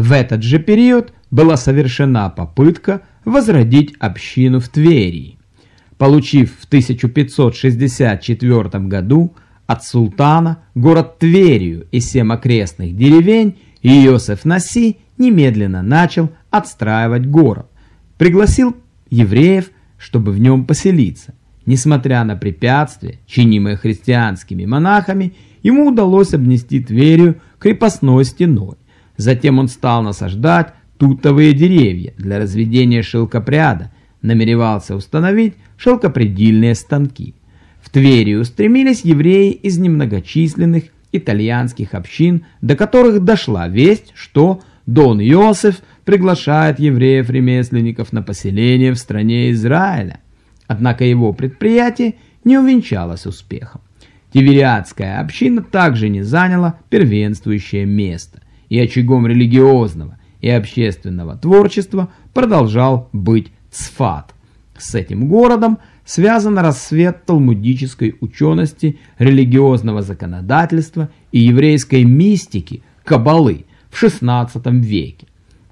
В этот же период была совершена попытка возродить общину в Твери. Получив в 1564 году от султана город Тверию и семь окрестных деревень, Иосиф Наси немедленно начал отстраивать город. Пригласил евреев, чтобы в нем поселиться. Несмотря на препятствия, чинимые христианскими монахами, ему удалось обнести Тверию крепостной стеной. Затем он стал насаждать тутовые деревья для разведения шелкопряда, намеревался установить шелкопредельные станки. В Твери устремились евреи из немногочисленных итальянских общин, до которых дошла весть, что Дон Йосеф приглашает евреев-ремесленников на поселение в стране Израиля. Однако его предприятие не увенчалось успехом. Тивериадская община также не заняла первенствующее место, и очагом религиозного и общественного творчества продолжал быть Цфат. С этим городом связан рассвет талмудической учености, религиозного законодательства и еврейской мистики, кабалы в XVI веке.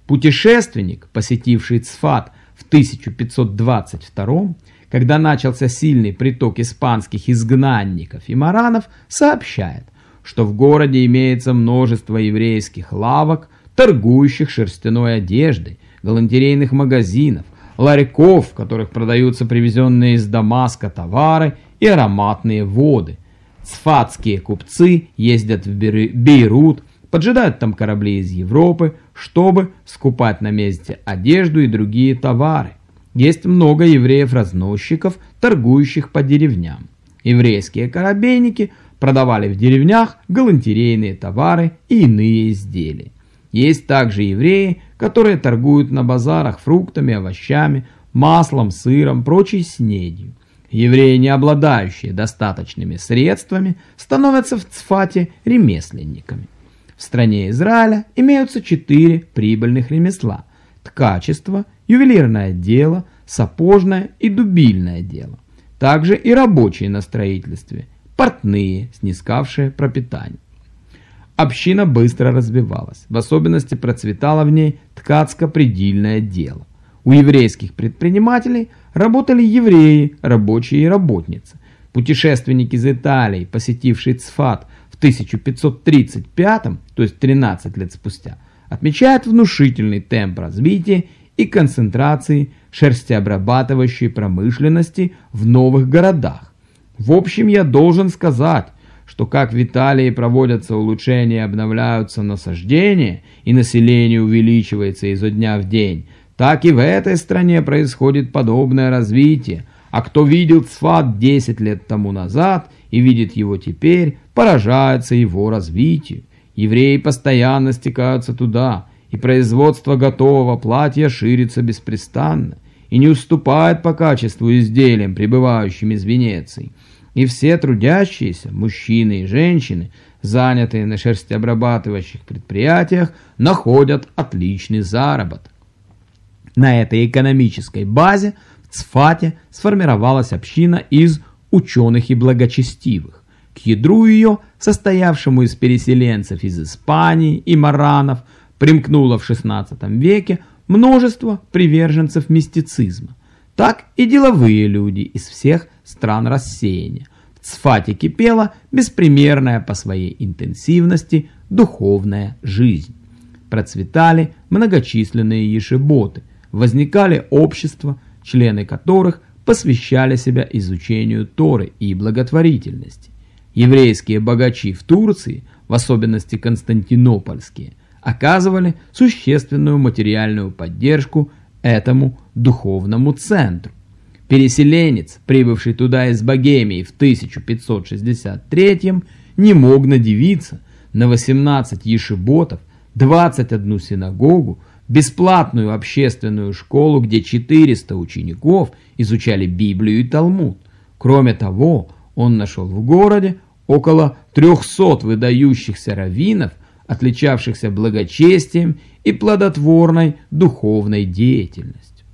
Путешественник, посетивший Цфат в 1522 когда начался сильный приток испанских изгнанников и маранов, сообщает, что в городе имеется множество еврейских лавок, торгующих шерстяной одеждой, галантерейных магазинов, ларьков, в которых продаются привезенные из Дамаска товары и ароматные воды. Сфатские купцы ездят в Бейрут, поджидают там корабли из Европы, чтобы скупать на месте одежду и другие товары. Есть много евреев-разносчиков, торгующих по деревням. Еврейские корабейники продавали в деревнях галантерейные товары и иные изделия. Есть также евреи, которые торгуют на базарах фруктами, овощами, маслом, сыром, прочей снедью. Евреи, не обладающие достаточными средствами, становятся в Цфате ремесленниками. В стране Израиля имеются четыре прибыльных ремесла – ткачество – ювелирное дело, сапожное и дубильное дело. Также и рабочие на строительстве, портные, снискавшие пропитание. Община быстро развивалась, в особенности процветало в ней ткацко-предельное дело. У еврейских предпринимателей работали евреи, рабочие и работницы. Путешественник из Италии, посетивший Цфат в 1535, то есть 13 лет спустя, отмечает внушительный темп развития и концентрации шерстеобрабатывающей промышленности в новых городах. В общем, я должен сказать, что как в Италии проводятся улучшения обновляются насаждения, и население увеличивается изо дня в день, так и в этой стране происходит подобное развитие, а кто видел Цфат 10 лет тому назад и видит его теперь, поражается его развитию. Евреи постоянно стекаются туда – и производство готового платья ширится беспрестанно и не уступает по качеству изделиям, прибывающим из Венеции. И все трудящиеся, мужчины и женщины, занятые на шерстеобрабатывающих предприятиях, находят отличный заработок. На этой экономической базе в Цфате сформировалась община из ученых и благочестивых. К ядру ее, состоявшему из переселенцев из Испании и маранов, примкнуло в XVI веке множество приверженцев мистицизма, так и деловые люди из всех стран рассеяния. В Цфате кипела беспримерная по своей интенсивности духовная жизнь. Процветали многочисленные ешеботы, возникали общества, члены которых посвящали себя изучению Торы и благотворительности. Еврейские богачи в Турции, в особенности константинопольские, оказывали существенную материальную поддержку этому духовному центру. Переселенец, прибывший туда из Богемии в 1563 не мог надевиться на 18 ешеботов, 21 синагогу, бесплатную общественную школу, где 400 учеников изучали Библию и Талмуд. Кроме того, он нашел в городе около 300 выдающихся раввинов, отличавшихся благочестием и плодотворной духовной деятельностью.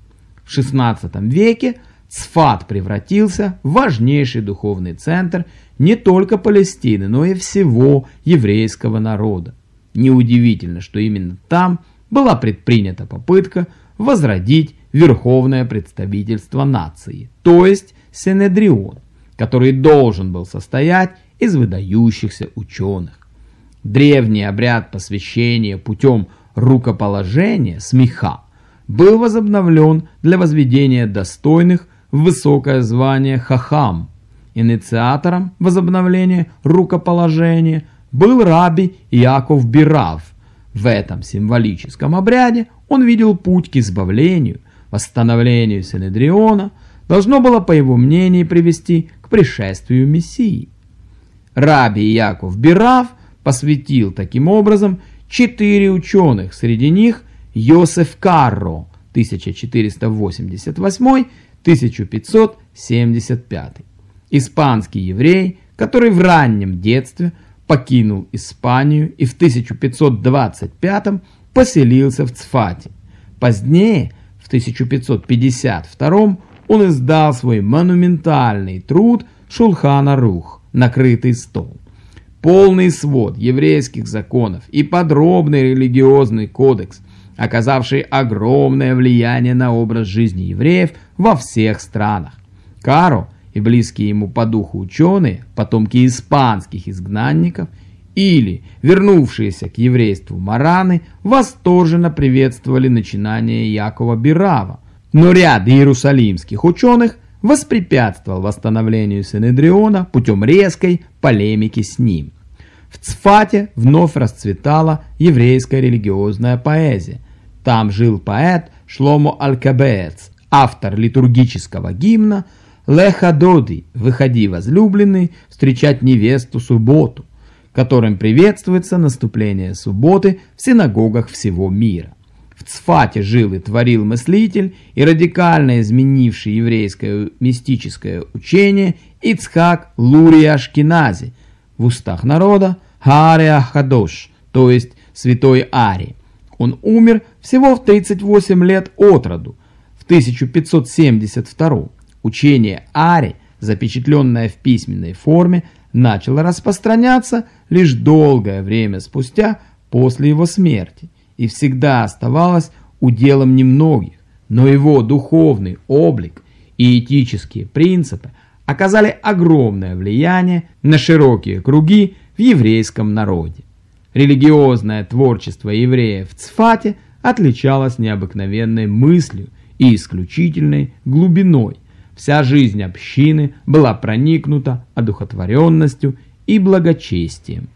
В XVI веке Цфат превратился в важнейший духовный центр не только Палестины, но и всего еврейского народа. Неудивительно, что именно там была предпринята попытка возродить верховное представительство нации, то есть Сенедрион, который должен был состоять из выдающихся ученых. Древний обряд посвящения путем рукоположения смеха был возобновлен для возведения достойных в высокое звание хахам. Инициатором возобновления рукоположения был раби Яков Бирав. В этом символическом обряде он видел путь к избавлению, восстановлению Синедриона, должно было, по его мнению, привести к пришествию Мессии. Раби Яков Бирав посвятил таким образом четыре ученых, среди них Йосеф Карро 1488-1575, испанский еврей, который в раннем детстве покинул Испанию и в 1525 поселился в Цфате. Позднее, в 1552 он издал свой монументальный труд Шулхана Рух «Накрытый стол». Полный свод еврейских законов и подробный религиозный кодекс, оказавший огромное влияние на образ жизни евреев во всех странах. Каро и близкие ему по духу ученые, потомки испанских изгнанников или вернувшиеся к еврейству мараны, восторженно приветствовали начинание Якова Бирава, но ряд иерусалимских ученых воспрепятствовал восстановлению Синедриона путем резкой полемики с ним. В Цфате вновь расцветала еврейская религиозная поэзия. Там жил поэт Шломо Алькабец, автор литургического гимна «Леха Доди, выходи, возлюбленный, встречать невесту субботу», которым приветствуется наступление субботы в синагогах всего мира. В Цфате жил и творил мыслитель и радикально изменивший еврейское мистическое учение Ицхак Лурия Ашкинази, в устах народа Хария Хадош, то есть Святой Ари. Он умер всего в 38 лет от роду, в 1572 Учение Ари, запечатленное в письменной форме, начало распространяться лишь долгое время спустя после его смерти и всегда оставалось уделом немногих, но его духовный облик и этические принципы оказали огромное влияние на широкие круги в еврейском народе. Религиозное творчество евреев в Цфате отличалось необыкновенной мыслью и исключительной глубиной. Вся жизнь общины была проникнута одухотворенностью и благочестием.